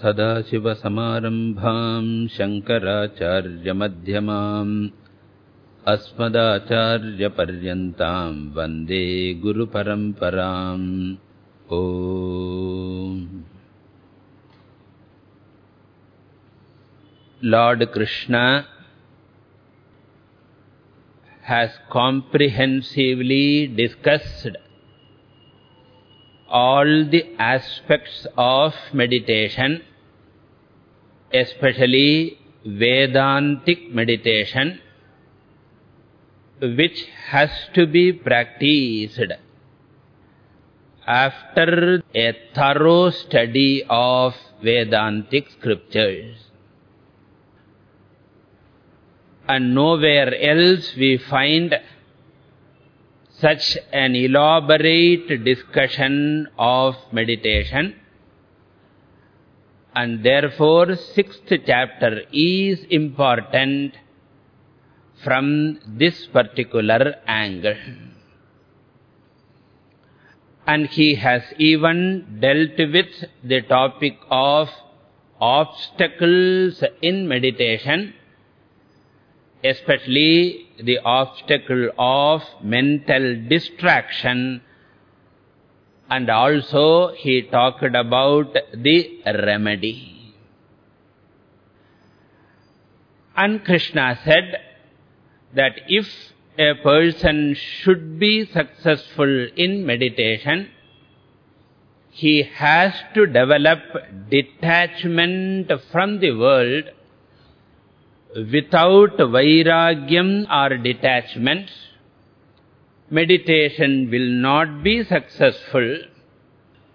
सदाशिवसमारम्भाम् शङ्कराचार्यमध्यमाम् अस्मदाचार्यपर्यन्ताम् वन्दे गुरुपरम्पराम् ओ Lord Krishna has comprehensively discussed all the aspects of meditation especially Vedantic meditation, which has to be practiced after a thorough study of Vedantic scriptures. And nowhere else we find such an elaborate discussion of meditation and therefore, sixth chapter is important from this particular angle. And he has even dealt with the topic of obstacles in meditation, especially the obstacle of mental distraction and also he talked about the remedy. And Krishna said that if a person should be successful in meditation, he has to develop detachment from the world without vairagyam or detachment meditation will not be successful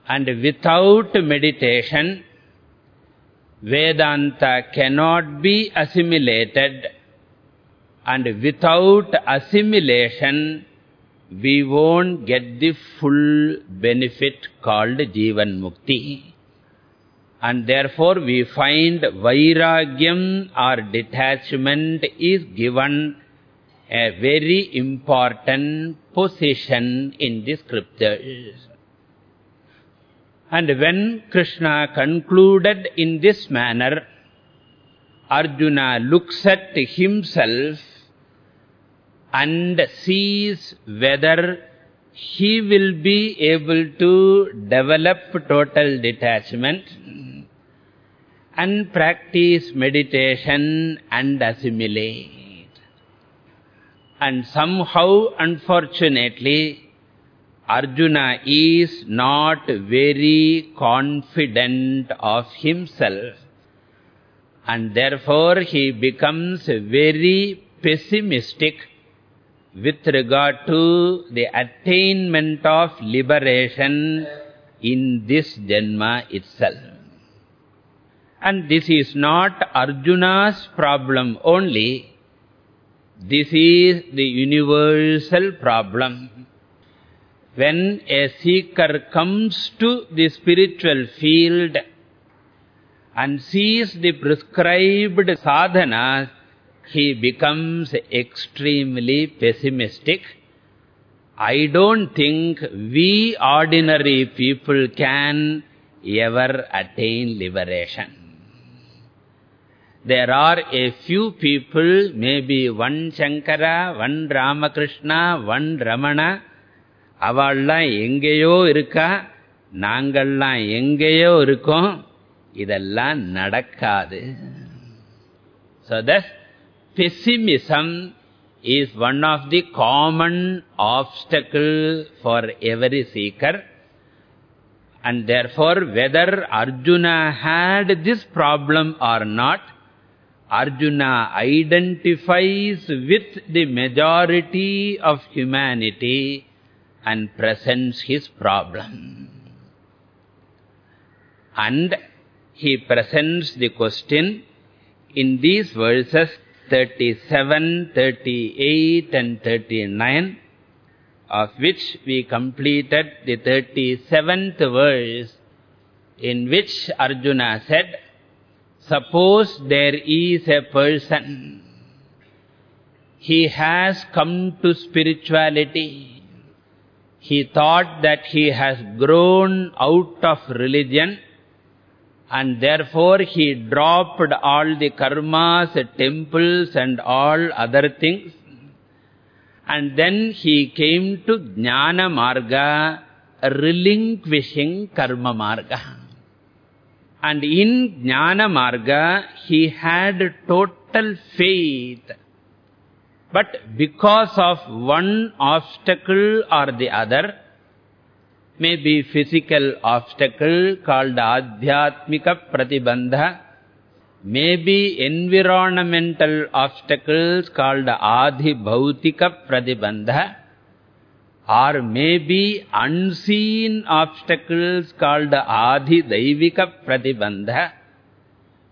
and without meditation, Vedanta cannot be assimilated and without assimilation, we won't get the full benefit called Jivan Mukti. And therefore we find Vairagyam or detachment is given a very important position in the scriptures. And when Krishna concluded in this manner, Arjuna looks at himself and sees whether he will be able to develop total detachment and practice meditation and assimilate. And somehow, unfortunately, Arjuna is not very confident of himself. And therefore, he becomes very pessimistic with regard to the attainment of liberation in this Janma itself. And this is not Arjuna's problem only, this is the universal problem. When a seeker comes to the spiritual field and sees the prescribed sadhana, he becomes extremely pessimistic. I don't think we ordinary people can ever attain liberation. There are a few people, maybe one Shankara, one Ramakrishna, one Ramana, அவள்லாம் எங்கேயோ இருக்கா நாங்கள்லாம் எங்கேயோ இருக்கோம் இதெல்லாம் நடக்காது so thus pessimism is one of the common obstacle for every seeker and therefore whether arjuna had this problem or not Arjuna identifies with the majority of humanity and presents his problem. And he presents the question in these verses 37, 38 and 39 of which we completed the 37th verse in which Arjuna said, Suppose there is a person, he has come to spirituality, he thought that he has grown out of religion and therefore he dropped all the karmas, temples and all other things. And then he came to Jnana Marga, relinquishing Karma Marga. And in Jnana Marga, he had total faith. But because of one obstacle or the other, maybe physical obstacle called Adhyatmika Pratibandha, maybe environmental obstacles called Adhi Bhautika Pratibandha, or maybe unseen obstacles called Adhi Daivika Pratibandha,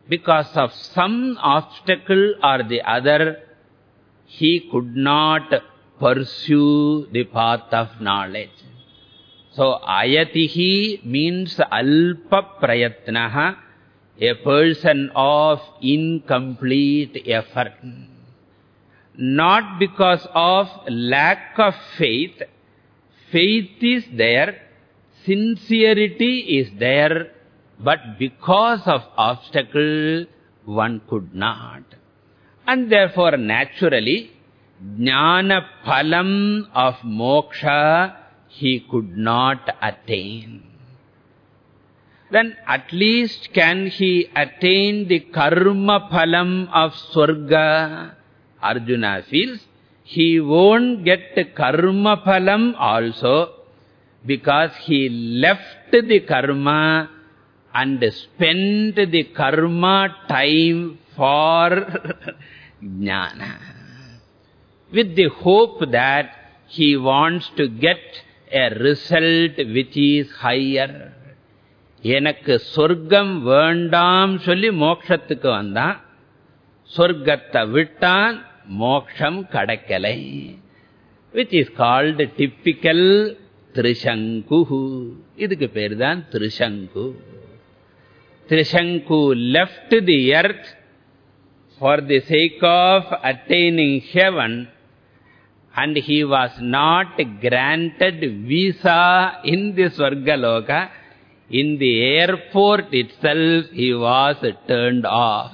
because of some obstacle or the other, he could not pursue the path of knowledge. So, ayatihi means alpa prayatnaha, a person of incomplete effort. Not because of lack of faith. Faith is there, sincerity is there, but because of obstacle, one could not. And therefore, naturally, jnana phalam of moksha he could not attain. Then at least can he attain the karma phalam of swarga? Arjuna feels he won't get karma phalam also because he left the karma and spent the karma time for jnana. With the hope that he wants to get a result which is higher. எனக்கு சொர்க்கம் வேண்டாம் சொல்லி மோக்ஷத்துக்கு வந்தான் சொர்க்கத்தை விட்டான் moksham kadakkalai, which is called typical Trishanku. Idhukku perdan Trishanku. Trishanku left the earth for the sake of attaining heaven and he was not granted visa in the Swargaloka. In the airport itself, he was turned off.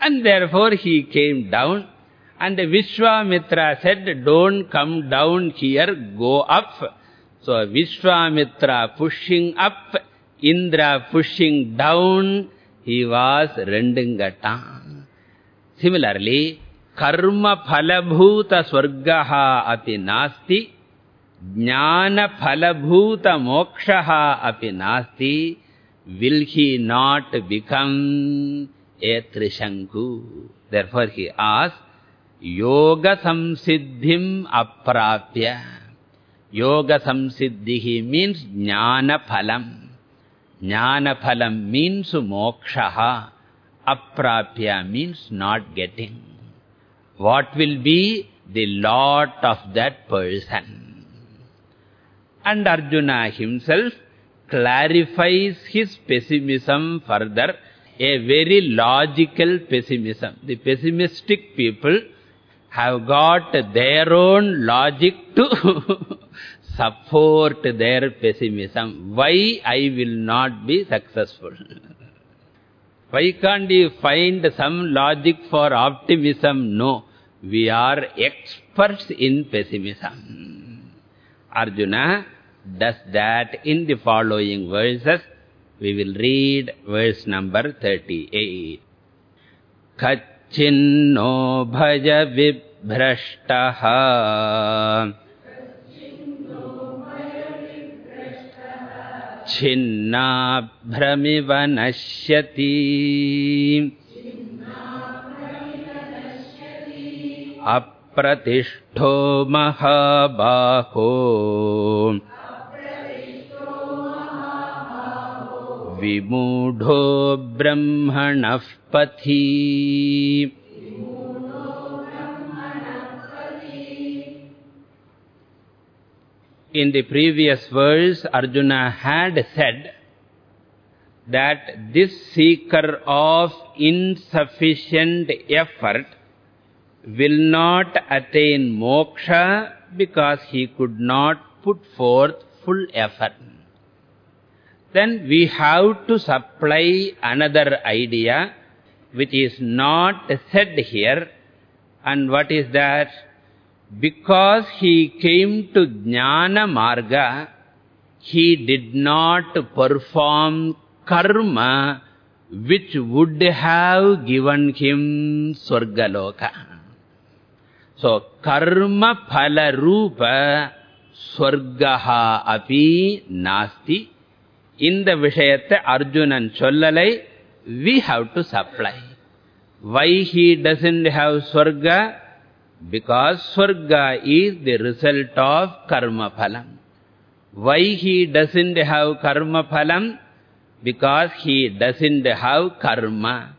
And therefore he came down. And Vishwamitra said, don't come down here, go up. So Vishwamitra pushing up, Indra pushing down, he was rending Similarly, कर्म फलभूत स्वर्गः अपि नास्ति ज्ञान फलभूत मोक्षः अपि नास्ति will he not become a trishanku therefore he asks yoga samsiddhim aprapya yoga samsiddhi means jnana phalam. Jnana phalam means moksha aprapya means not getting. What will be the lot of that person. And Arjuna himself clarifies his pessimism further, a very logical pessimism. The pessimistic people have got their own logic to support their pessimism. Why I will not be successful? Why can't you find some logic for optimism? No. We are experts in pessimism. Arjuna does that in the following verses. We will read verse number 38. Kachinno bhaja vibhrashtaha छिन्नाभ्रमिव नश्यति अप्रतिष्ठो महाबाहो विमूढो ब्रह्मणः पथि In the previous verse, Arjuna had said that this seeker of insufficient effort will not attain moksha because he could not put forth full effort. Then we have to supply another idea which is not said here. And what is that? Because he came to Jnana Marga, he did not perform karma which would have given him Swargaloka. So, karma phala rupa swargaha api nasti. In the Vishayate Arjunan Chollalai, we have to supply. Why he doesn't have Swarga? Because Swarga is the result of karma phalam. Why he doesn't have karma phalam? Because he doesn't have karma.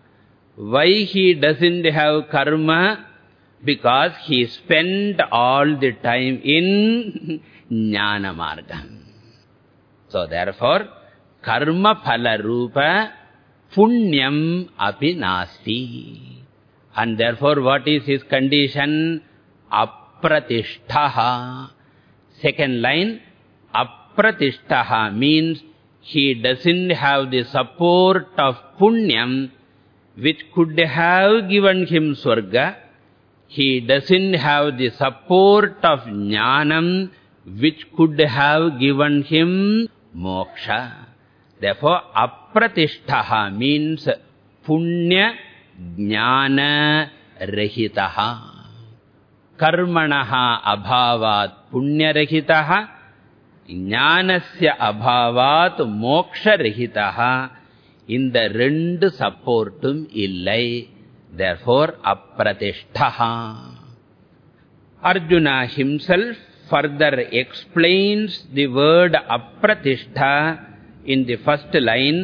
Why he doesn't have karma? Because he spent all the time in Jnana Marga. So therefore, karma phala rupa punyam api nasti. And therefore, what is his condition? Apratishtaha. Second line, apratishtaha means he doesn't have the support of punyam which could have given him swarga. He doesn't have the support of jnanam which could have given him moksha. Therefore, apratishtaha means punya jnana rahitaha. Karmanaha abhavat punya rahitaha. ஞானஸ்ய அபாவாத் மோக்ஷரஹிதா இந்த ரெண்டு சப்போர்ட்டும் இல்லை therefore அப்பிரதிஷ்டா Arjuna himself further explains the word apratishtha in the first line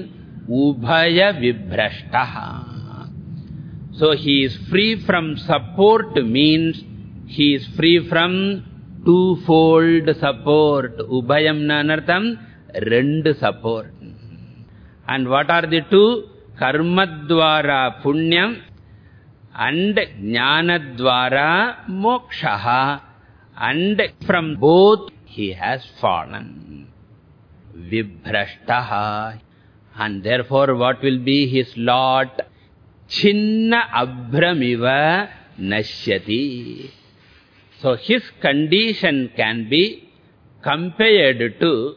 ubhaya vibhrashta so he is free from support means he is free from twofold support. Ubhayam nanartham, rendu support. And what are the two? Karmadvara punyam and jnanadvara mokshaha. And from both he has fallen. Vibhrashtaha. And therefore what will be his lot? Chinna abhramiva nashyati. So his condition can be compared to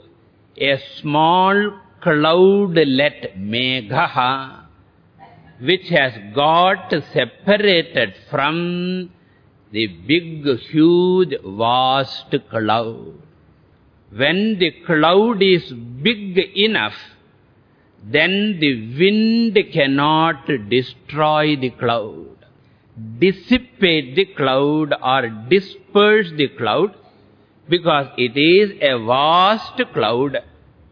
a small cloudlet megha which has got separated from the big, huge, vast cloud. When the cloud is big enough, then the wind cannot destroy the cloud dissipate the cloud or disperse the cloud because it is a vast cloud.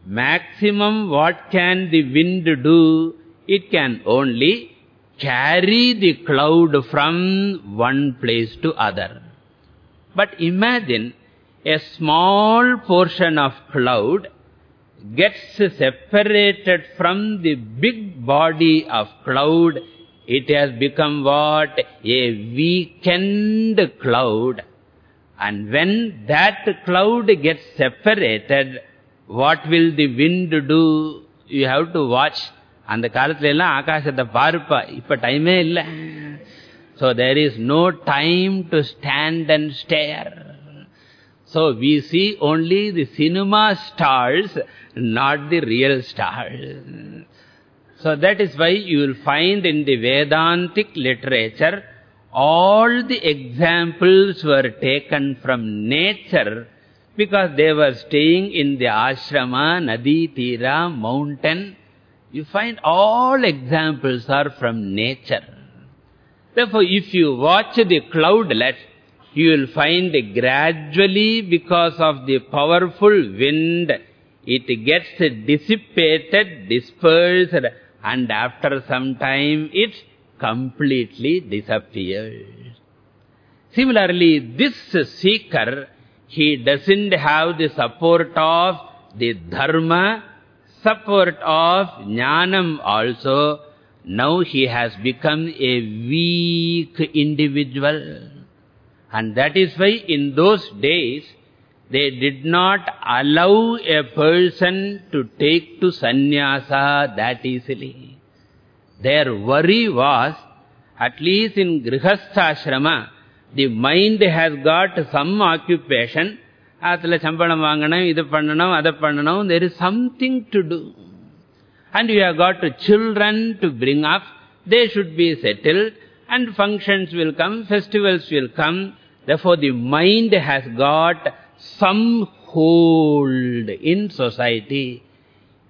Maximum what can the wind do? It can only carry the cloud from one place to other. But imagine a small portion of cloud gets separated from the big body of cloud, it has become what? A weakened cloud. And when that cloud gets separated, what will the wind do? You have to watch. And the kalathil ella akashatha if a time illa. So there is no time to stand and stare so we see only the cinema stars not the real stars so that is why you will find in the Vedantic literature, all the examples were taken from nature because they were staying in the ashrama, nadi, tira, mountain. You find all examples are from nature. Therefore, if you watch the cloudlet, you will find gradually because of the powerful wind, it gets dissipated, dispersed, and after some time it completely disappears. Similarly, this seeker, he doesn't have the support of the dharma, support of jnanam also. Now he has become a weak individual. And that is why in those days, they did not allow a person to take to sannyasa that easily. Their worry was, at least in grihasthashrama, the mind has got some occupation. Athla chambalam vanganam, idu pannanam, adha pannanam, there is something to do. And you have got children to bring up, they should be settled, and functions will come, festivals will come. Therefore, the mind has got some hold in society.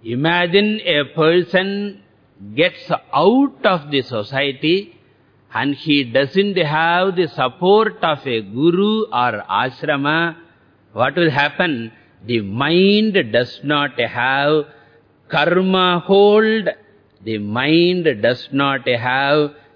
Imagine a person gets out of the society and he doesn't have the support of a guru or ashrama, what will happen? The mind does not have karma hold, the mind does not have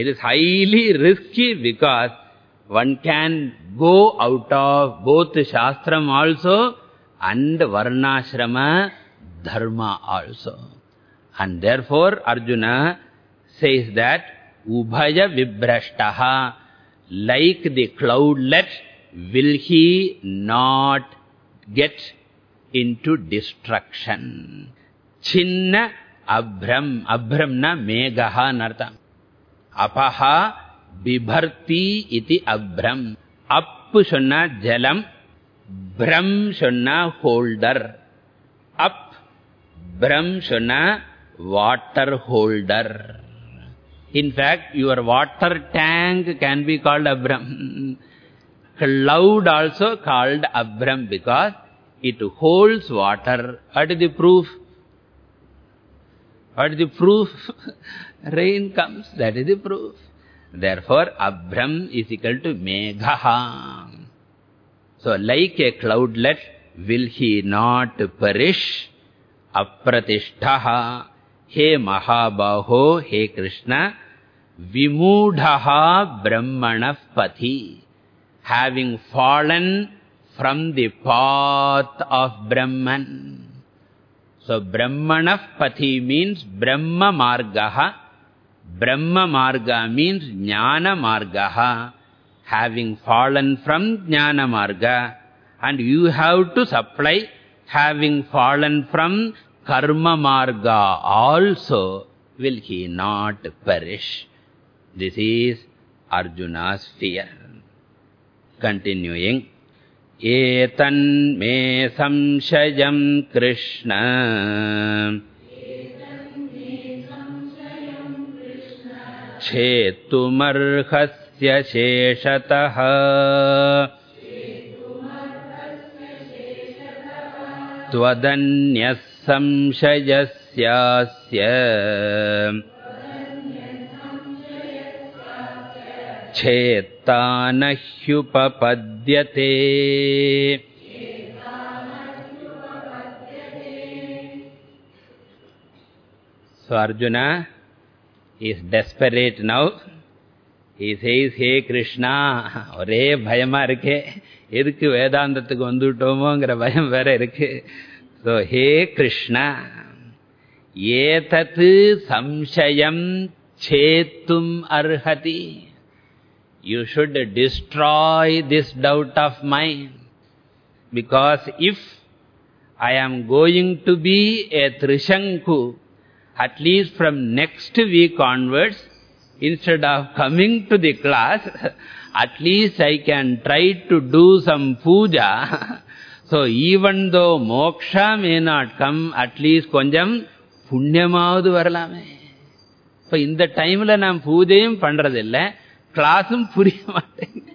It is highly risky because one can go out of both shastram also and varnashrama dharma also. And therefore Arjuna says that ubhaya vibhrashtaha like the cloudlet will he not get into destruction. Chinna abhram, abhramna megaha nartam. Apaha bibharti iti abhram. Appu sonna jalam, bram sonna holder. Up, bram sonna water holder. In fact, your water tank can be called abram. Cloud also called abram because it holds water. What is the proof? What is the proof? Rain comes, that is the proof. Therefore, abram is equal to meghaha. So, like a cloudlet, will he not perish? Apratishtaha. He Mahabaho, He Krishna, Vimudhaha Brahmana Pathi. Having fallen from the path of Brahman. So, Brahmana Pathi means Brahma Margaha. Brahma Marga means Jnana Margaha. Having fallen from Jnana Marga. And you have to supply having fallen from karma marga also will he not perish. This is Arjuna's fear. Continuing. एतन्मे संशयं कृष्ण। छेत्तुमर्हस्य शेषतः। त्वदन्यः संशयस्यास्य। छेत् न ह्युपपद्यते So Arjuna is desperate now. He says, Hey Krishna, ஒரே பயமா இருக்கே எதுக்கு வேதாந்தத்துக்கு வந்துட்டோமோங்கிற பயம் வேற இருக்கு So, Hey Krishna, ஏதத்து samshayam chetum arhati. You should destroy this doubt of mine. Because if I am going to be a Trishanku, at least from next week onwards, instead of coming to the class, at least I can try to do some puja. so even though moksha may not come, at least konjam punyamavudu varalame. So in the time la naam பூஜையும் பண்றதில்லை கிளாஸும் புரிய மாட்டேங்குது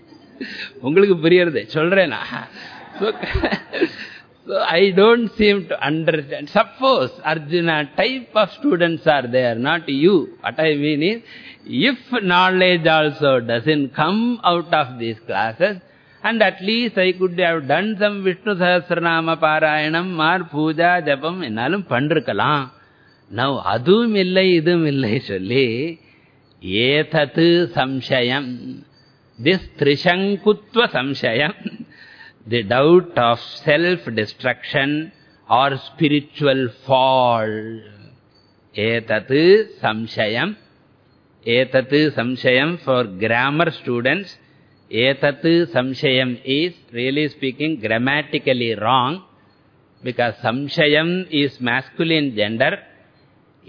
உங்களுக்கு புரியறது சொல்றேன் I don't seem to understand suppose Arjuna type of students are there not you what I mean is if knowledge also doesn't come out of these classes and at least I could have done some Vishnu Sahasranama Parayanam or Puja Japam enalum pandirukalam. Now, adum illai, idum illai solli, etatu samshayam. This trishankutva samshayam, the doubt of self-destruction or spiritual fall. Etatu samshayam. Etatu samshayam for grammar students. Etatu samshayam is, really speaking, grammatically wrong. Because samshayam is masculine gender.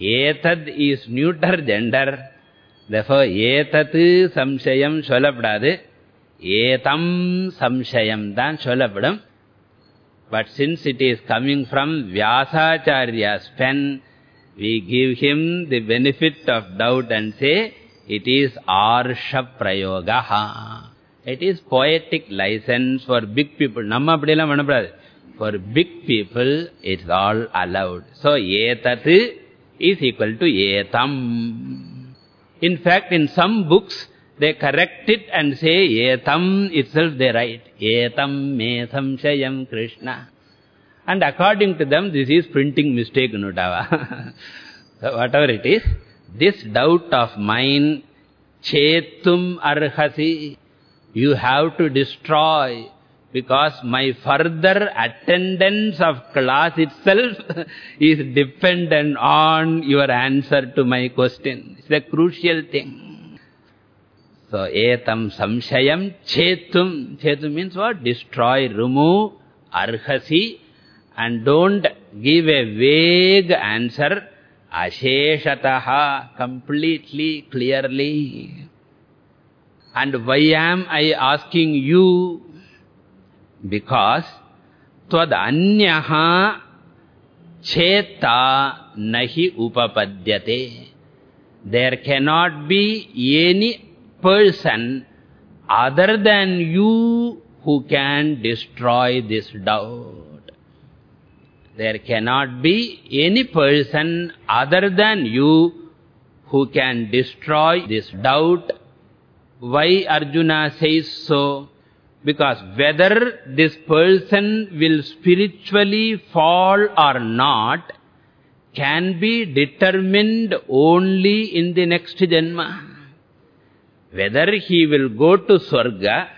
Etad is neuter gender. Therefore, etatu samshayam sollappadadu. Etam samshayam than sollappadum. But since it is coming from Vyasacharya's pen, we give him the benefit of doubt and say, it is Arsha Prayogaha. It is poetic license for big people. Namma appadiyala manapradhu. For big people, it's all allowed. So, etat is equal to etam. In fact, in some books, they correct it and say etam itself they write. Etam me samshayam Krishna. And according to them, this is printing mistake, Nutava. so, whatever it is, this doubt of mine, chetum arhasi, you have to destroy because my further attendance of class itself is dependent on your answer to my question. It's a crucial thing. So, etam samshayam chetum. Chetum means what? Destroy, remove, arhasi. And don't give a vague answer. Asheshataha. Completely, clearly. And why am I asking you? Because tvad anyaha cheta nahi upapadyate. There cannot be any person other than you who can destroy this doubt. There cannot be any person other than you who can destroy this doubt why Arjuna says so? Because whether this person will spiritually fall or not can be determined only in the next Janma. Whether he will go to Swarga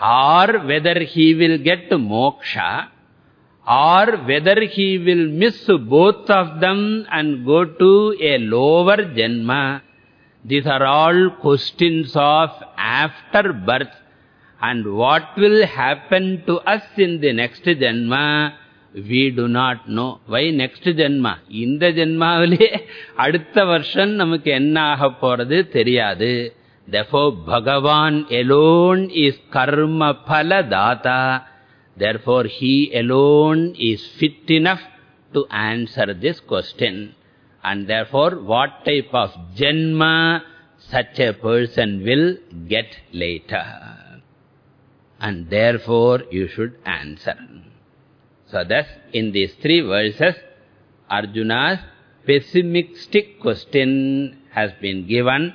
or whether he will get Moksha or whether he will miss both of them and go to a lower Janma these are all questions of after birth and what will happen to us in the next janma, we do not know. Why next janma? In the janmavali, adutha version namak enna aha poradhu theriyadu. Therefore, Bhagavan alone is karma phala data. Therefore, he alone is fit enough to answer this question. And therefore, what type of janma such a person will get later and therefore you should answer. So thus, in these three verses, Arjuna's pessimistic question has been given.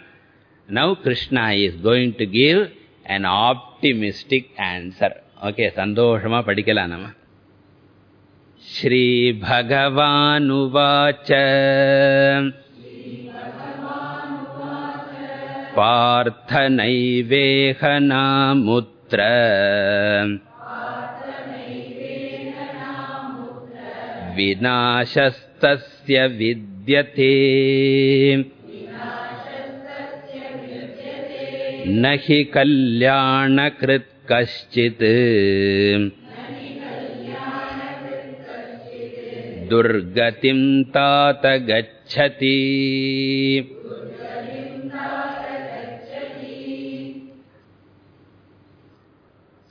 Now Krishna is going to give an optimistic answer. Okay, sandoshama padikala nama. Shri Bhagavan Parthanaiveha namutt विनाशस्तस्य विद्यते। न हि कल्याणकृत् कश्चित्। दुर्गतिं तात गच्छति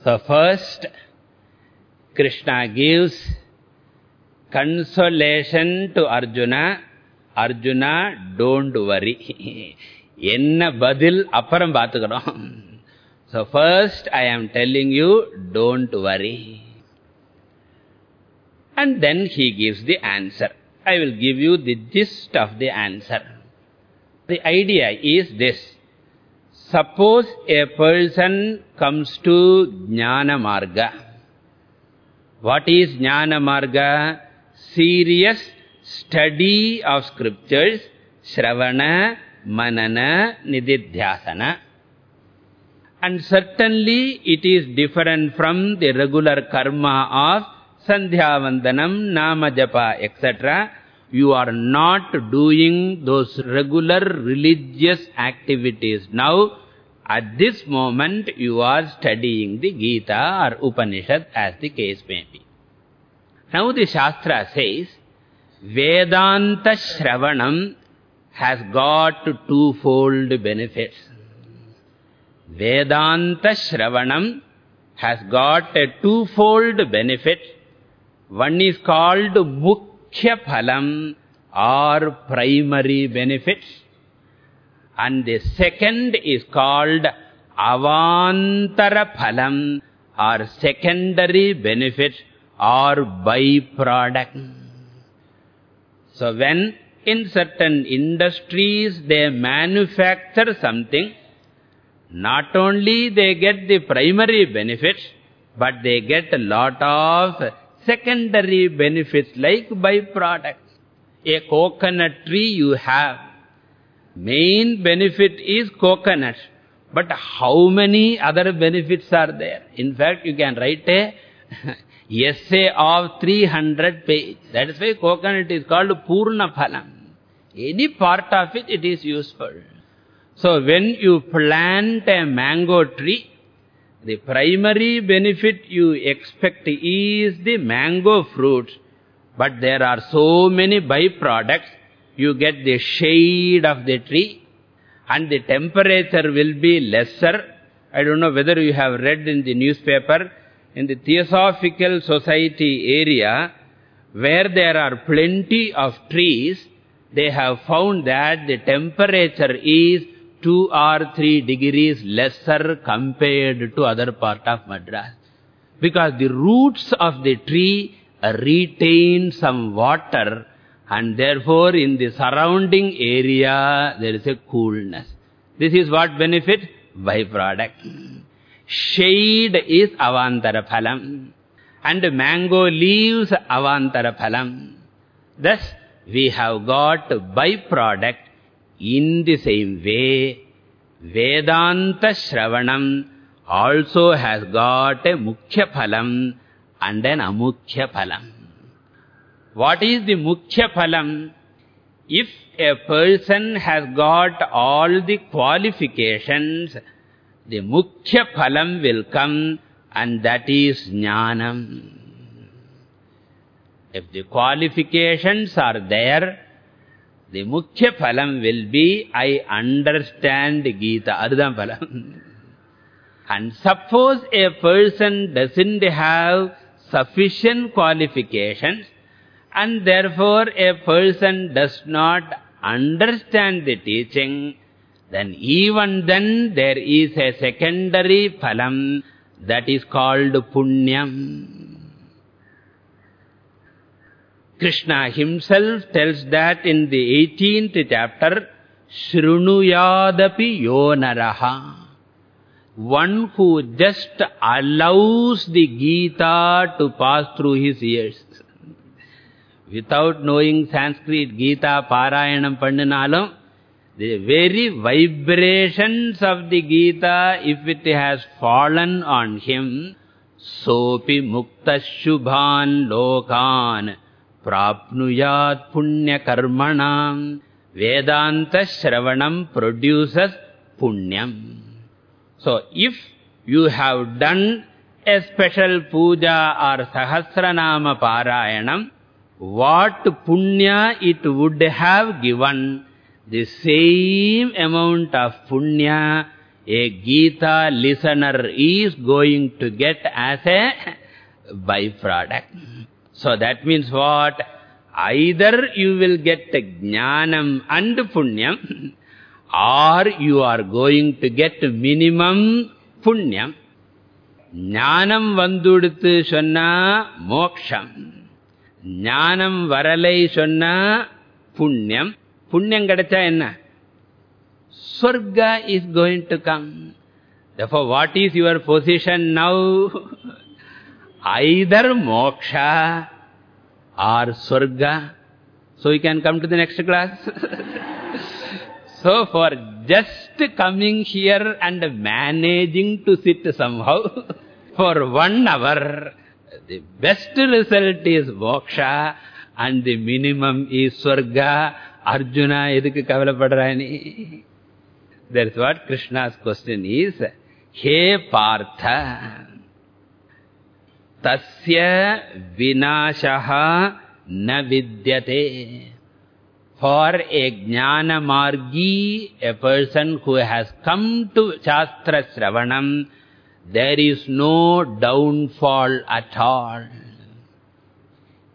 So first, Krishna gives consolation to Arjuna. Arjuna, don't worry. Enna badil aparam batukaram. So first, I am telling you, don't worry. And then he gives the answer. I will give you the gist of the answer. The idea is this. Suppose a person comes to Jnana Marga. What is Jnana Marga? Serious study of scriptures, Shravana, Manana, Nididhyasana. And certainly it is different from the regular karma of Sandhya Vandanam, Nama Japa, etc. You are not doing those regular religious activities. Now, at this moment, you are studying the Gita or Upanishad as the case may be. Now the Shastra says, Vedanta Shravanam has got twofold benefits. Vedanta Shravanam has got a twofold benefit. One is called Mukhya Phalam or primary benefits. And the second is called Avantara Phalam or secondary benefit or byproduct. So when in certain industries they manufacture something, not only they get the primary benefits, but they get a lot of secondary benefits like byproducts. A coconut tree you have. Main benefit is coconut. But how many other benefits are there? In fact, you can write a essay of 300 pages. That is why coconut is called Purna Phalam. Any part of it, it is useful. So when you plant a mango tree, the primary benefit you expect is the mango fruit. But there are so many byproducts. You get the shade of the tree and the temperature will be lesser. I don't know whether you have read in the newspaper, in the Theosophical Society area, where there are plenty of trees, they have found that the temperature is 2 or 3 degrees lesser compared to other part of Madras. Because the roots of the tree retain some water and therefore in the surrounding area there is a coolness. This is what benefit? Byproduct. Shade is avantara phalam and mango leaves avantara phalam. Thus we have got byproduct in the same way, Vedanta Shravanam also has got a Mukhya Phalam and an Amukhya Phalam. What is the Mukhya Phalam? If a person has got all the qualifications, the Mukhya Phalam will come and that is Jnanam. If the qualifications are there, the mukhya phalam will be, I understand Gita. Adham phalam. and suppose a person doesn't have sufficient qualifications, and therefore a person does not understand the teaching, then even then there is a secondary phalam that is called punyam. Krishna himself tells that in the 18th chapter, Shrunuyadapi Yonaraha. One who just allows the Gita to pass through his ears. Without knowing Sanskrit, Gita, Parayanam, Pandinalum, the very vibrations of the Gita, if it has fallen on him, sopi mukta shubhan lokan prapnuyat punya karmanam vedanta shravanam produces punyam so if you have done a special puja or sahasranama parayanam what punya it would have given? The same amount of punya a Gita listener is going to get as a byproduct. So that means what? Either you will get jnanam and punyam, or you are going to get minimum punyam. Jnanam vanduduthu sonna moksham. Jnanam varalai sonna punyam. Punyam kadacha enna? Swarga is going to come. Therefore, what is your position now? Either moksha or Swarga. So you can come to the next class. so for just coming here and managing to sit somehow for one hour, the best result is moksha and the minimum is Swarga. Arjuna, edukku kavalapadrani? That's what Krishna's question is. He Partha, tasya vinashaha na vidyate. For a jnana margi, a person who has come to Shastra Sravanam, there is no downfall at all.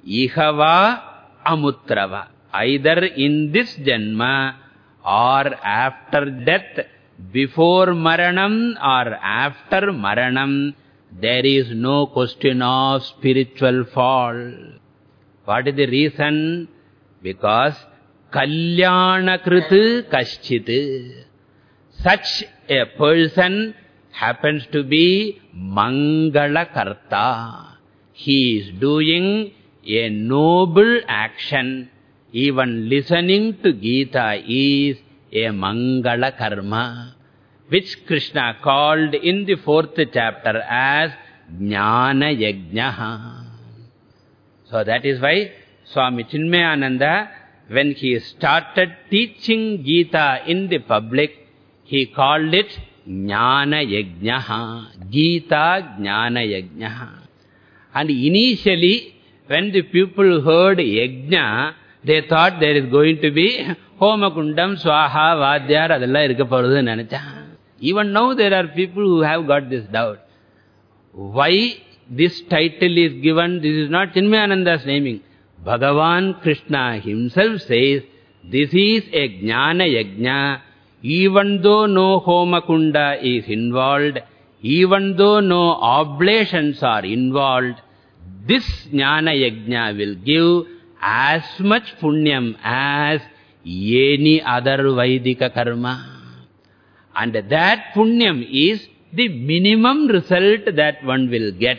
Ihava amutrava. Either in this janma or after death, before maranam or after maranam, there is no question of spiritual fall. What is the reason? Because kalyana kritu kaschit. Such a person happens to be mangala karta. He is doing a noble action even listening to Gita is a Mangala karma, which Krishna called in the fourth chapter as Jnana Yajnaha. So that is why Swami Chinmayananda, when he started teaching Gita in the public, he called it Jnana Yajnaha. Gita Jnana Yajnaha. And initially, when the people heard Yajna, they thought there is going to be Homakundam, Swaha, Vadyar, adalla nanacha. Even now there are people who have got this doubt. Why this title is given, this is not Chinmayananda's naming. Bhagavan Krishna himself says, this is a jnana yajna. Even though no Homakunda is involved, even though no oblations are involved, this jnana yajna will give as much punyam as any other Vaidika karma. And that punyam is the minimum result that one will get.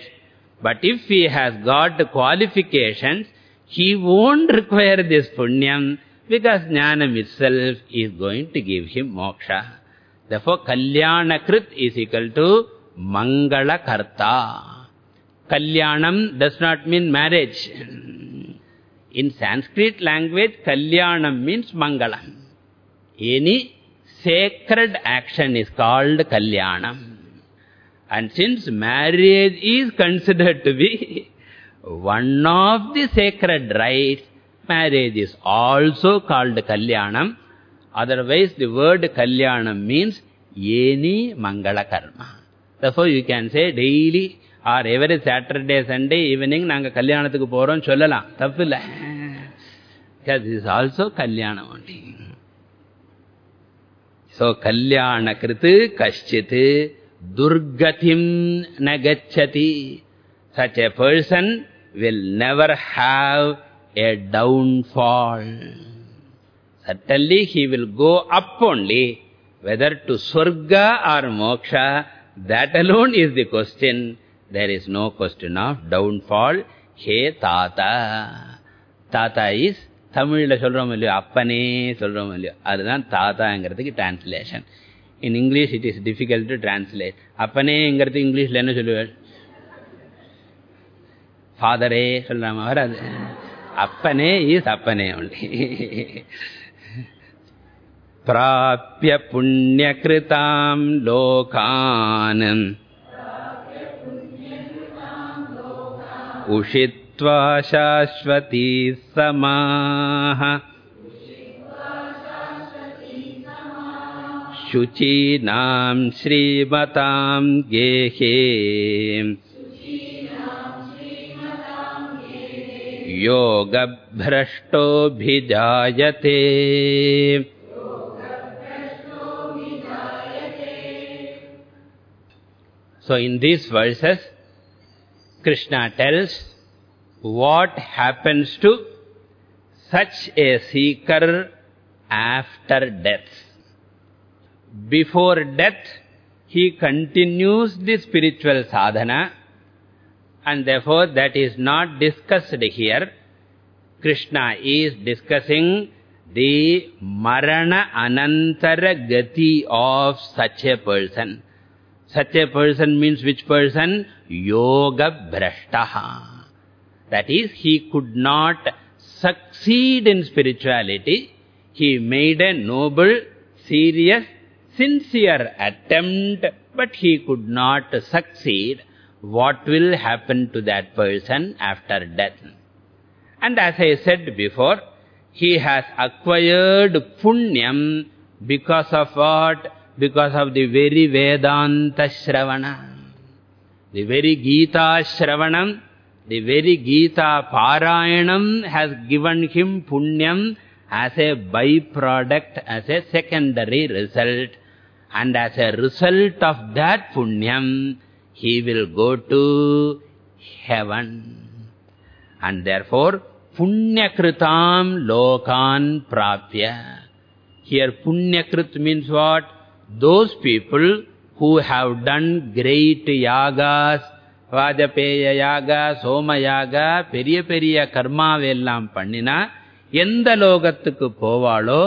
But if he has got the qualifications, he won't require this punyam because jnanam itself is going to give him moksha. Therefore, Kalyanakrit is equal to Mangala Karta. Kalyanam does not mean marriage. In Sanskrit language, Kalyanam means Mangalam. Any sacred action is called kalyanam. And since marriage is considered to be one of the sacred rites, marriage is also called kalyanam. Otherwise, the word kalyanam means any mangala karma. Therefore, you can say daily or every Saturday, Sunday evening, nanga kalyanathuku porom chollalam. Tappilla. Because this is also kalyanam only so kalyana kritu kaschit durgatim nagachati such a person will never have a downfall certainly he will go up only whether to swarga or moksha that alone is the question there is no question of downfall. He tata. Tata is தமிழில் சொல்கிறோம் இல்லையோ அப்பனே சொல்கிறோம் இல்லையோ அதுதான் தாத்தாங்கிறதுக்கு translation in English it is difficult to translate அப்பனேங்கிறதுக்கு இங்கிலீஷில் என்ன சொல்லுவேன் ஃபாதரே சொல்கிறாம வராது அப்பனே இஸ் அப்பனே ஒன்லி பிராபிய புண்ணியகிருதாம் லோகானன் உஷித் उषित्वा शाश्वती समाः। शुचीनाम् श्रीमताम् गेहे। योगभ्रष्टोऽभिजायते। So in these verses, Krishna tells what happens to such a seeker after death. before death, he continues the spiritual sadhana and therefore that is not discussed here. Krishna is discussing the marana anantara gati of such a person. Such a person means which person? Yoga brashtaha. That is, he could not succeed in spirituality. He made a noble, serious, sincere attempt, but he could not succeed. What will happen to that person after death? And as I said before, he has acquired punyam because of what? Because of the very Vedanta Shravana. The very Gita Shravanam the very Gita Parayanam has given him punyam as a byproduct, as a secondary result. And as a result of that punyam, he will go to heaven. And therefore, punyakritam lokan prapya. Here punyakrit means what? Those people who have done great yagas, Vajapeya யாக சோம யாக பெரிய பெரிய கர்மாவெல்லாம் பண்ணினா எந்த லோகத்துக்கு போவாளோ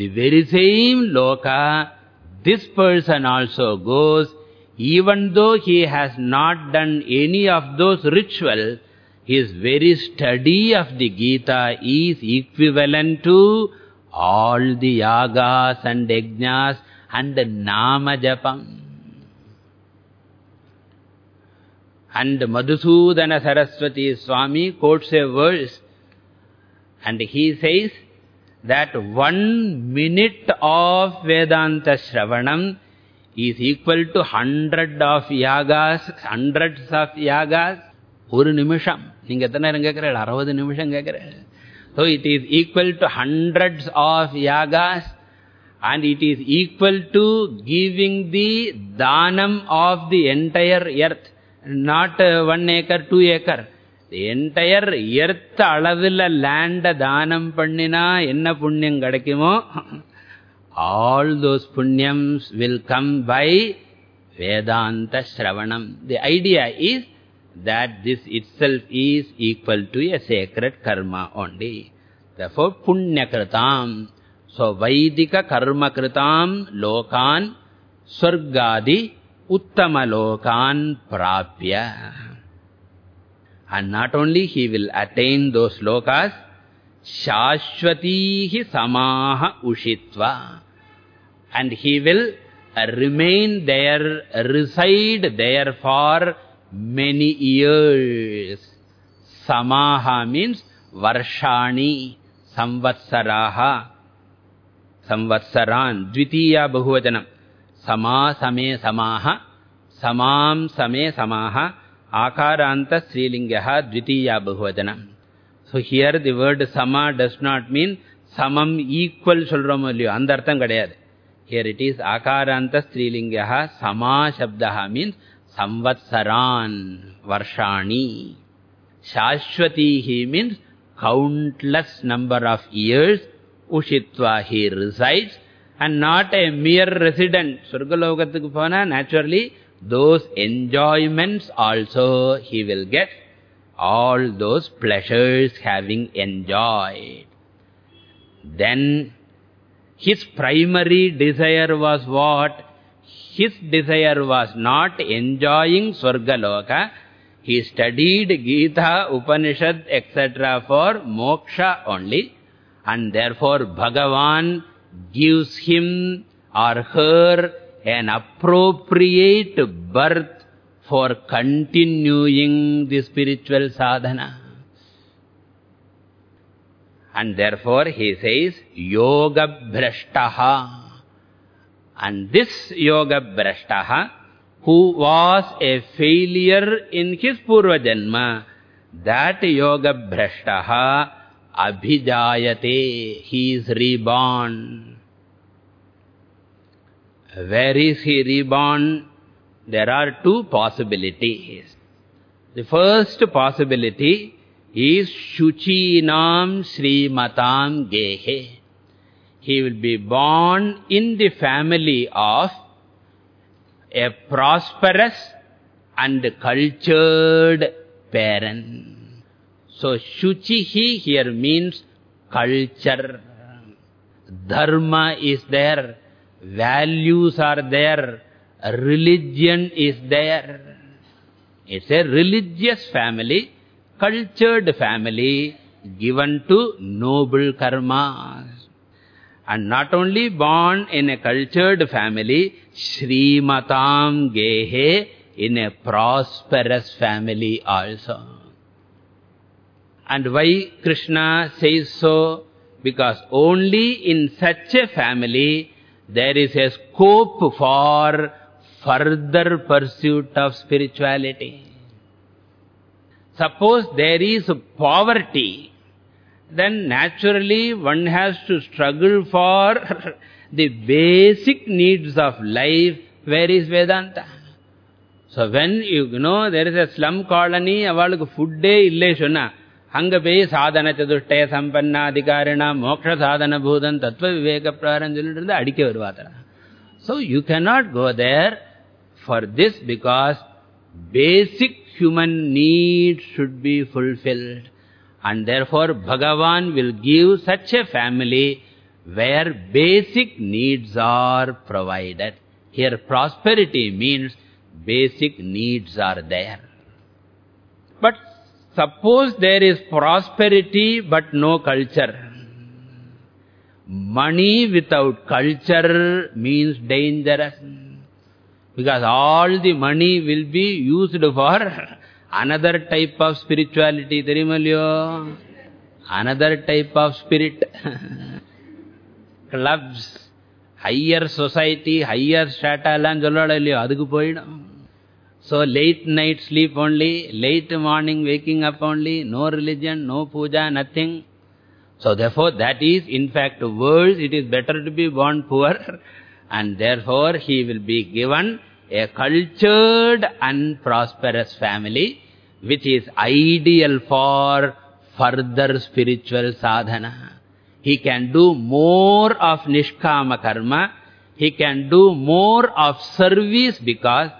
the very same லோகா this person also goes even though he has not done any of those rituals his very study of the Gita is equivalent to all the yagas and yajnas and nama japam. And Madhusudana Saraswati Swami quotes a verse and he says that one minute of Vedanta Shravanam is equal to hundred of yagas, hundreds of yagas. ஒரு நிமிஷம் நீங்க எத்தனை நேரம் கேட்கிறீர்கள் அறுபது நிமிஷம் கேட்கிறீர்கள் so it is equal to hundreds of yagas and it is equal to giving the dhanam of the entire earth Not uh, one acre, two acre. The entire earth alavilla land dhanam pannina enna punyam kadakimo. All those punyams will come by Vedanta Shravanam. The idea is that this itself is equal to a sacred karma only. Therefore, punyakritam. So, Vaidika karma kritam lokan swargadi uttamalokan prapya. And not only he will attain those lokas, shashvatihi samaha ushitva. And he will remain there, reside there for many years. Samaha means varshani, samvatsaraha, samvatsaran, dvitiya bahuvajanam. சமா சமே சமாக சமாம் சமே சமாக ஆகாராந்த ஸ்ரீலிங்கா த்விதீயா பகுவதனம் ஸோ ஹியர் தி வேர்டு சமா டஸ் நாட் மீன் சமம் ஈக்குவல் சொல்கிறோமோ இல்லையோ அந்த அர்த்தம் கிடையாது ஹியர் இட் இஸ் ஆகாராந்த ஸ்ரீலிங்கா சமா சப்தா மீன்ஸ் சம்வத்சரான் வர்ஷாணி Shashwatihi means countless number of years. Ushitva he resides. And not a mere resident. Surgalokathukku pona, naturally, those enjoyments also he will get. All those pleasures having enjoyed. Then, his primary desire was what? His desire was not enjoying Swargaloka. He studied Gita, Upanishad, etc. for moksha only. And therefore, Bhagavan gives him or her an appropriate birth for continuing the spiritual sadhana. And therefore he says, Yoga Brashtaha. And this Yoga Brashtaha, who was a failure in his Purva Janma, that Yoga Brashtaha Abhijayate, he is reborn. Where is he reborn? There are two possibilities. The first possibility is Shuchinam Srimatam Gehe. he will be born in the family of a prosperous and cultured parent. So, Shuchihi here means culture. Dharma is there. Values are there. Religion is there. It's a religious family, cultured family, given to noble karmas. And not only born in a cultured family, Srimatam Gehe, in a prosperous family also. And why Krishna says so? Because only in such a family, there is a scope for further pursuit of spirituality. Suppose there is poverty, then naturally one has to struggle for the basic needs of life. Where is Vedanta? So when you, know there is a slum colony, avalukku food day ille அங்க போய் சாதன சதுஷ்டய சம்பன்னா அதிகாரினா மோக்ஷ சாதன பூதன் தத்துவ விவேக பிராரம் சொல்லிட்டு இருந்து அடிக்க வருவாதரா So you cannot go there for this because basic human needs should be fulfilled. And therefore, Bhagavan will give such a family where basic needs are provided. Here, prosperity means basic needs are there. But suppose there is prosperity but no culture. Money without culture means dangerous. Because all the money will be used for another type of spirituality therimalyo another type of spirit clubs higher society higher strata adukku poidum so late night sleep only late morning waking up only no religion no puja nothing so therefore that is in fact worse it is better to be born poor and therefore he will be given a cultured and prosperous family, which is ideal for further spiritual sadhana. He can do more of nishkama karma. He can do more of service because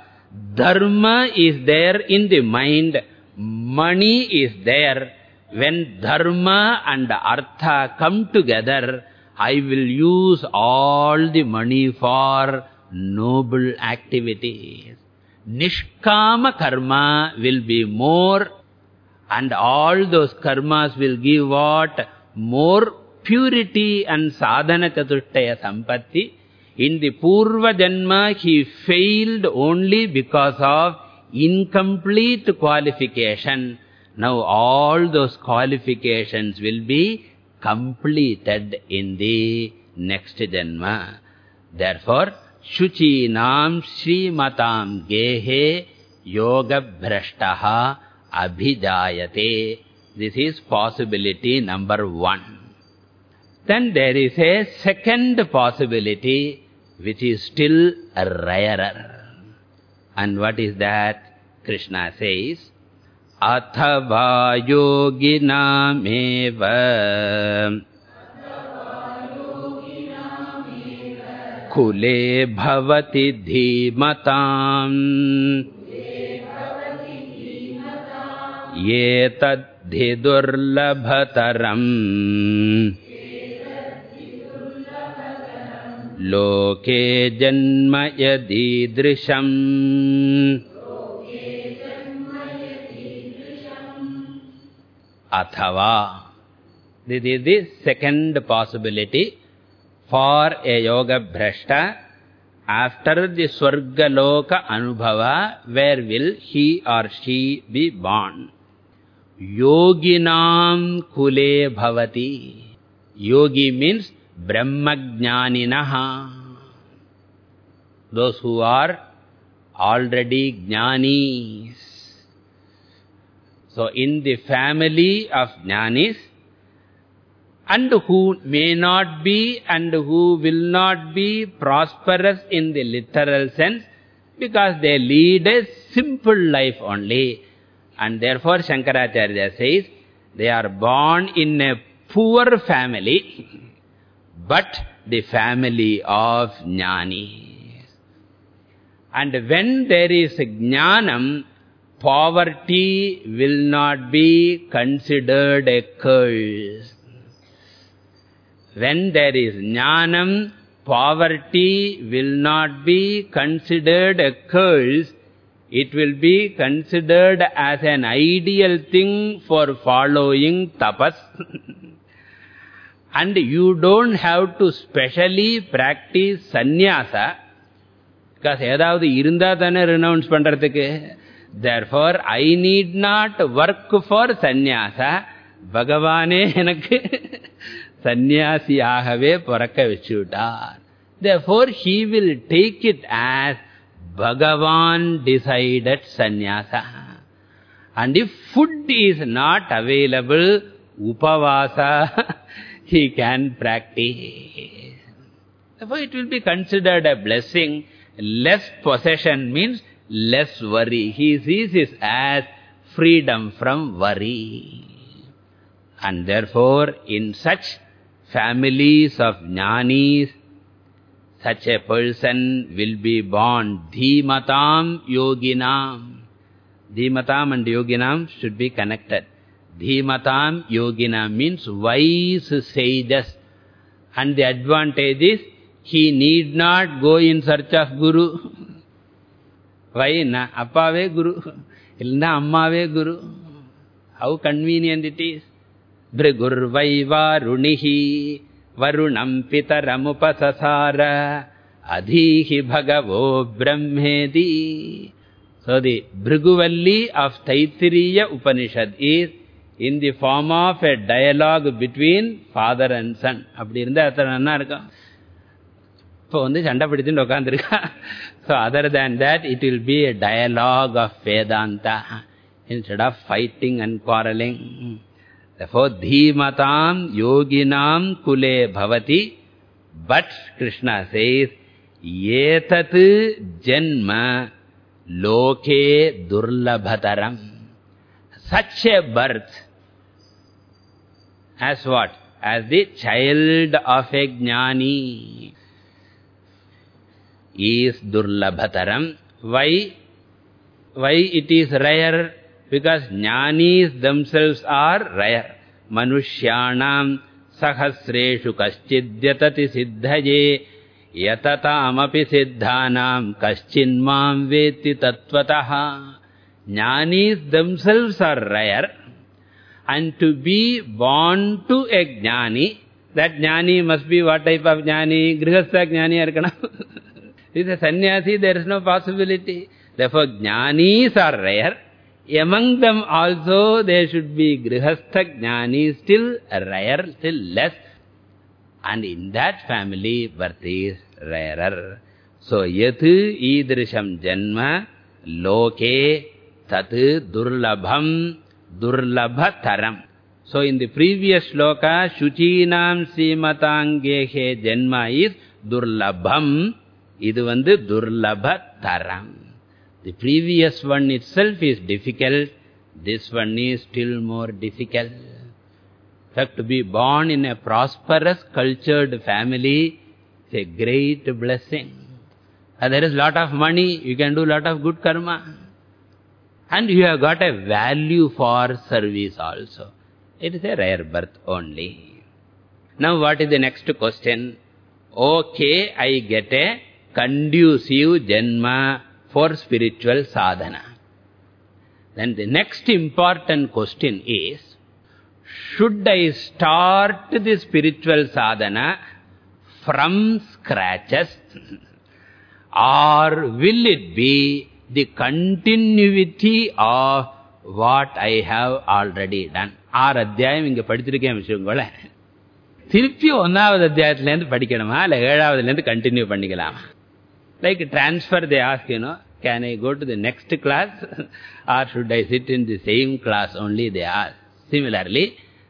dharma is there in the mind. Money is there. When dharma and artha come together, I will use all the money for noble activities. Nishkama karma will be more and all those karmas will give what? More purity and sadhana chatushtaya sampatti. In the Purva Janma, he failed only because of incomplete qualification. Now all those qualifications will be completed in the next Janma. Therefore, Shuchinam Srimatam Gehe Yoga Brashtaha Abhijayate. This is possibility number one. Then there is a second possibility which is still rarer. And what is that? Krishna says athava yoginameva कुले भवति धीमताम् ये तद्धि दुर्लभतरम् लोके जन्म यदीदृशम् अथवा this is the second possibility for a yoga bhrashta after the swargaloka anubhava where will he or she be born yoginam kule bhavati yogi means brahmajnaninaha those who are already jnanis. So in the family of jnanis and who may not be and who will not be prosperous in the literal sense because they lead a simple life only. And therefore Shankaracharya says, they are born in a poor family, but the family of jnanis. And when there is jnanam, poverty will not be considered a curse. When there is jnanam, poverty will not be considered a curse. It will be considered as an ideal thing for following tapas. and you don't have to specially practice sannyasa. Because ஏதாவது இருந்தா தானே renounce பண்றதுக்கு Therefore, I need not work for sannyasa. பகவானே எனக்கு சந்நியாசியாகவே பிறக்க வச்சுவிட்டார். Therefore, he will take it as Bhagavan decided sannyasa. And if food is not available, upavasa, he can practice. Therefore, it will be considered a blessing. Less possession means less worry. He sees it as freedom from worry. And therefore, in such families of jnanis, such a person will be born dhimatam yoginam. Dhimatam and yoginam should be connected. Dhimatam yogina means wise sages. And the advantage is, he need not go in search of guru. Why? Na, appave guru. Ilna ammave guru. How convenient it is. Brigurvaiva runihi varunam pitaramupasasara adhihi bhagavo brahmedi. So the Bhriguvalli of Taittiriya Upanishad is in the form of a dialogue between father and son. அப்படி இருந்தா அத்தனை நன்னா இருக்கும் இப்போ வந்து சண்டை பிடிச்சுட்டு உட்காந்துருக்கா so other than that it will be a dialogue of Vedanta instead of fighting and quarrelling Therefore, dhimatam yoginam kule bhavati. But, Krishna says, yetat janma loke durlabhataram. Such a birth, as what? As the child of a jnani, is durlabhataram. Why? Why it is rare? Because jnanis themselves are rare. Manushyanam sahasreshu kaschidyatati siddhaye yatatamapi siddhanam kaschinmam veti tattvataha. Jnanis themselves are rare. And to be born to a jnani, that jnani must be what type of jnani? Grihastha jnani irkanam. If a sannyasi, there is no possibility. Therefore, jnanis are rare. Among them also there should be grihastha jnani, still rare, still less. And in that family, birth is rarer. So, yatu idrisham janma loke tat durlabham durlabhataram. So, in the previous shloka, shuchinam simatangehe janma is durlabham. Idu vandu durlabhataram. The previous one itself is difficult. This one is still more difficult. In fact, to be born in a prosperous, cultured family is a great blessing. And there is lot of money, you can do lot of good karma. And you have got a value for service also. It is a rare birth only. Now what is the next question? Okay, I get a conducive janma for spiritual sadhana. Then the next important question is, should I start the spiritual sadhana from scratches or will it be the continuity of what I have already done? ஆறு அத்தியாயம் இங்க படிச்சிருக்கேன் விஷயங்களேன் திருப்பி ஒன்னாவது அத்தியாயத்திலேருந்து படிக்கணுமா இல்லை ஏழாவதுலேருந்து continue பண்ணிக்கலாமா Like transfer, they ask, you know, can I go to the next class or should I sit in the same class only, they ask. Similarly,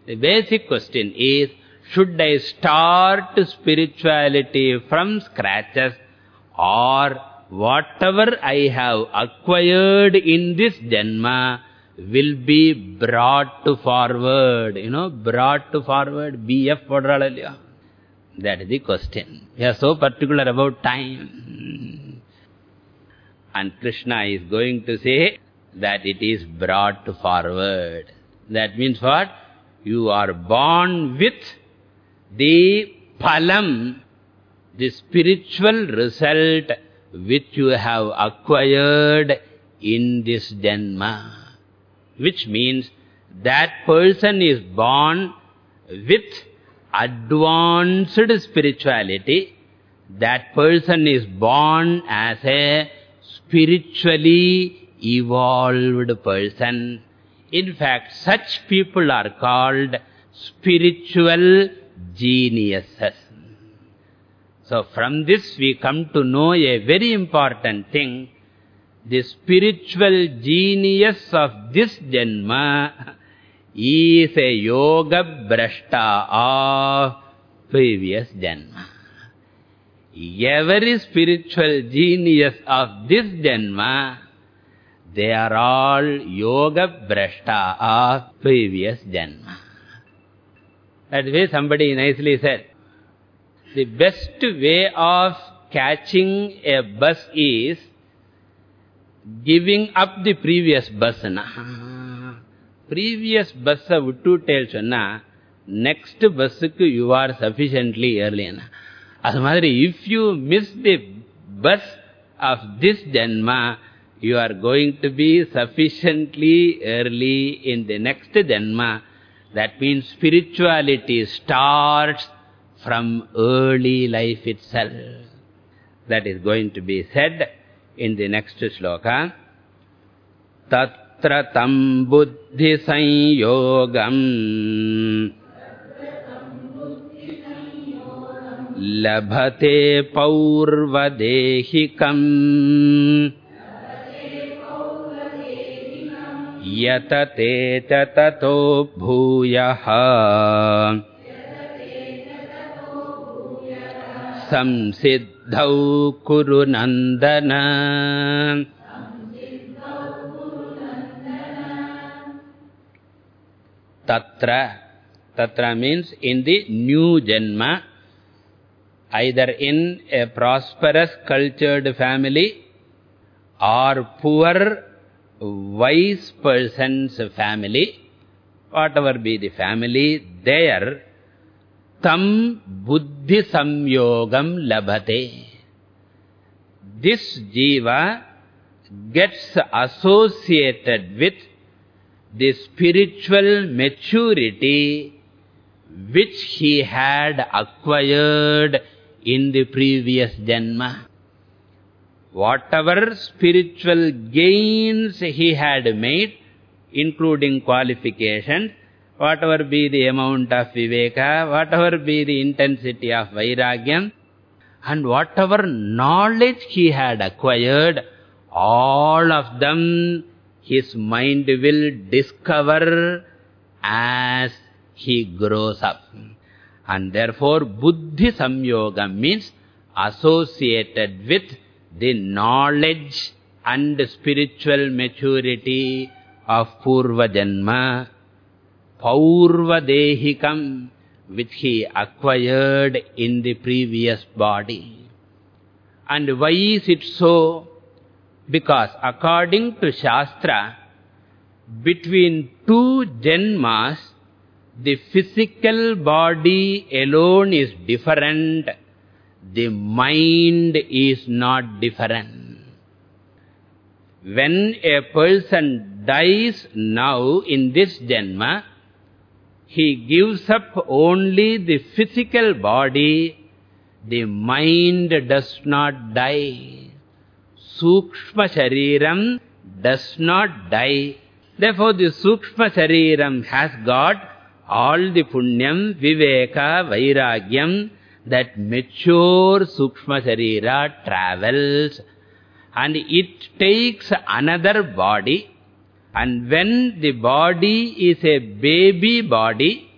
the basic question is, should I start spirituality from scratches or whatever I have acquired in this Janma will be brought forward. You know, brought forward, BF podralalya. That is the question. We are so particular about time. And Krishna is going to say that it is brought forward. That means what? You are born with the palam, the spiritual result which you have acquired in this Janma. Which means that person is born with advanced spirituality. That person is born as a spiritually evolved person. In fact, such people are called spiritual geniuses. So from this we come to know a very important thing. The spiritual genius of this Janma is a yoga brashta of previous Janma. Every spiritual genius of this Janma, they are all yoga brashta of previous Janma. That way somebody nicely said, the best way of catching a bus is giving up the previous bus. Na. Previous bus vittu tell sonna, next bus you are sufficiently early. Na. As if you miss the bus of this Janma, you are going to be sufficiently early in the next Janma. That means spirituality starts from early life itself. That is going to be said in the next sloka. Tatra tam buddhi sanyogam labhate paurvadehikam yatate tato bhuyaha संसिद्धौ कुरु नन्दन Tatra. Tatra means in the new Janma, either in a prosperous cultured family or poor wise person's family, whatever be the family, there tam buddhi samyogam labhate. This jiva gets associated with the spiritual maturity which he had acquired in the previous janma. Whatever spiritual gains he had made, including qualifications, whatever be the amount of viveka, whatever be the intensity of vairagyam, and whatever knowledge he had acquired, all of them his mind will discover as he grows up. And therefore, buddhi samyoga means associated with the knowledge and spiritual maturity of Purva Janma Paurvadehikam, which he acquired in the previous body. And why is it so? Because according to Shastra, between two Janmas, the physical body alone is different, the mind is not different. When a person dies now in this Janma, he gives up only the physical body, the mind does not die. Sukshma Shariram does not die. Therefore, the Sukshma Shariram has got all the Punyam, Viveka, Vairagyam, that mature Sukshma Sharira travels and it takes another body and when the body is a baby body,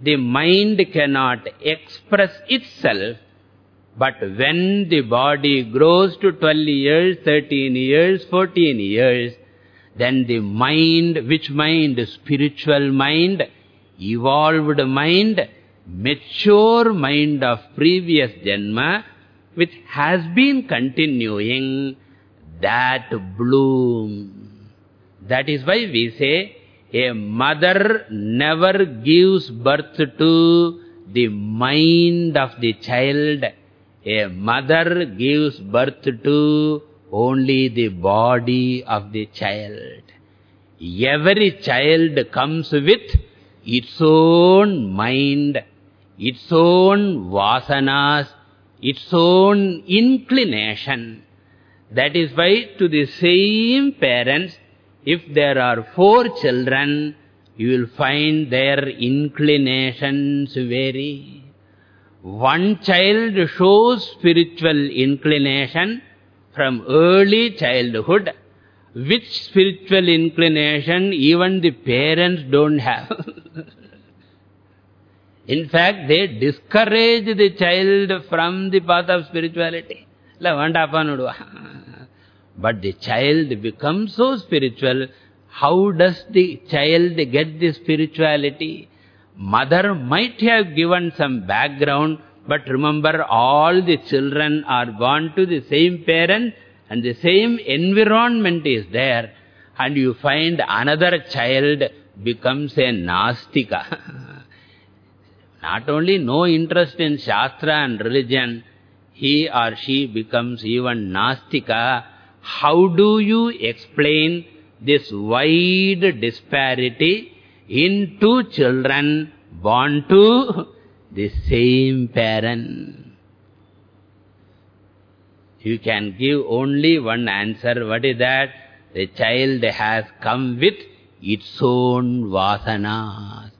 the mind cannot express itself. But when the body grows to 12 years, 13 years, 14 years, then the mind, which mind? Spiritual mind, evolved mind, mature mind of previous Janma, which has been continuing, that bloom. That is why we say, a mother never gives birth to the mind of the child. A mother gives birth to only the body of the child. Every child comes with its own mind, its own vasanas, its own inclination. That is why to the same parents, if there are four children, you will find their inclinations vary. One child shows spiritual inclination from early childhood, which spiritual inclination even the parents don't have. In fact, they discourage the child from the path of spirituality. But the child becomes so spiritual. How does the child get the spirituality? Mother might have given some background, but remember all the children are born to the same parent and the same environment is there. And you find another child becomes a Nastika. Not only no interest in Shastra and religion, he or she becomes even Nastika. How do you explain this wide disparity in two children born to the same parent? You can give only one answer. What is that? The child has come with its own vasanas.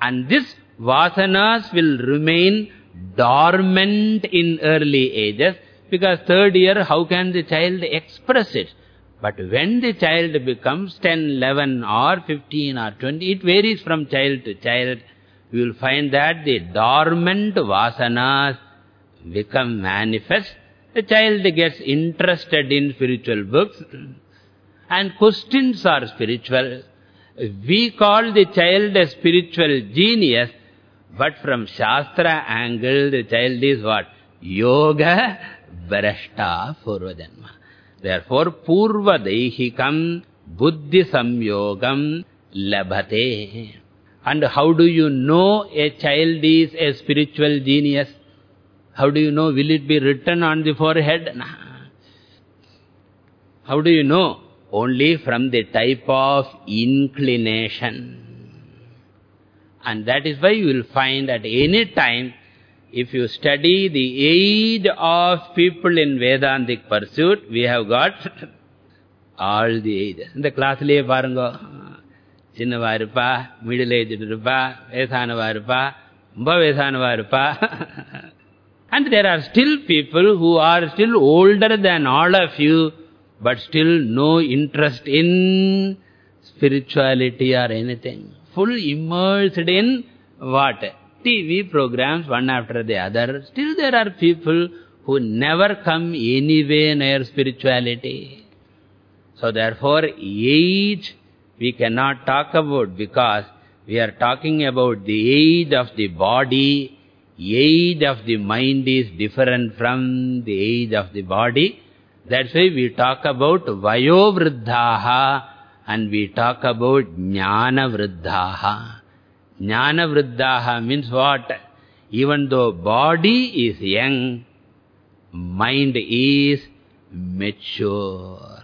And this vasanas will remain dormant in early ages. Because third year, how can the child express it? But when the child becomes 10, 11 or 15 or 20, it varies from child to child. You will find that the dormant vasanas become manifest. The child gets interested in spiritual books. And questions are spiritual. We call the child a spiritual genius. But from Shastra angle, the child is what? Yoga Brashta Purvajanma. Therefore, Purva Daihikam Buddhi Samyogam Labhate. And how do you know a child is a spiritual genius? How do you know? Will it be written on the forehead? Nah. How do you know? Only from the type of inclination. And that is why you will find at any time if you study the age of people in Vedantic pursuit, we have got all the ages. இந்த கிளாஸ்லயே பாருங்க சின்னவா இருப்பா middle age இருப்பா வயசானவா இருப்பா ரொம்ப வயசானவா இருப்பா And there are still people who are still older than all of you, but still no interest in spirituality or anything. Full immersed in what? TV programs one after the other, still there are people who never come anywhere near spirituality. So therefore, age we cannot talk about because we are talking about the age of the body, age of the mind is different from the age of the body. That's why we talk about Vayovriddhaha and we talk about Jnana Vriddhaha. Jnana Vriddhaha means what? Even though body is young, mind is mature.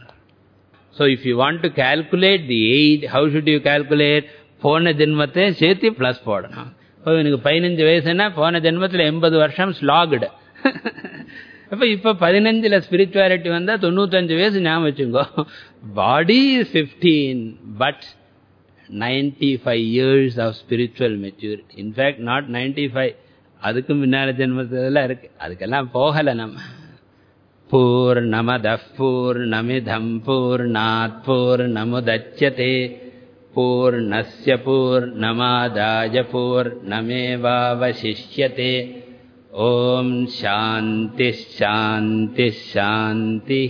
So if you want to calculate the age, how should you calculate? போன ஜென்மத்தை சேர்த்து plus போடணும் இப்போ எனக்கு பதினஞ்சு வயசுன்னா போன ஜென்மத்தில் எண்பது வருஷம் ஸ்லாக்டு அப்போ இப்போ பதினஞ்சில் ஸ்பிரிச்சுவாலிட்டி வந்தால் தொண்ணூத்தஞ்சு வயசு ஞாபகம் வச்சுங்கோ body is fifteen but 95 years of spiritual maturity. In fact, not 95. அதுக்கும் பின்னால ஜென்மத்திலாம் இருக்கு அதுக்கெல்லாம் போகல நம்ம பூர்ணமத பூர்ணமிதம் பூர்ணாத் பூர்ணமுதட்சதே பூர்ணஸ்ய பூர்ணமாதாய பூர்ணமேவாவசிஷ்யதே ஓம் சாந்தி சாந்தி சாந்தி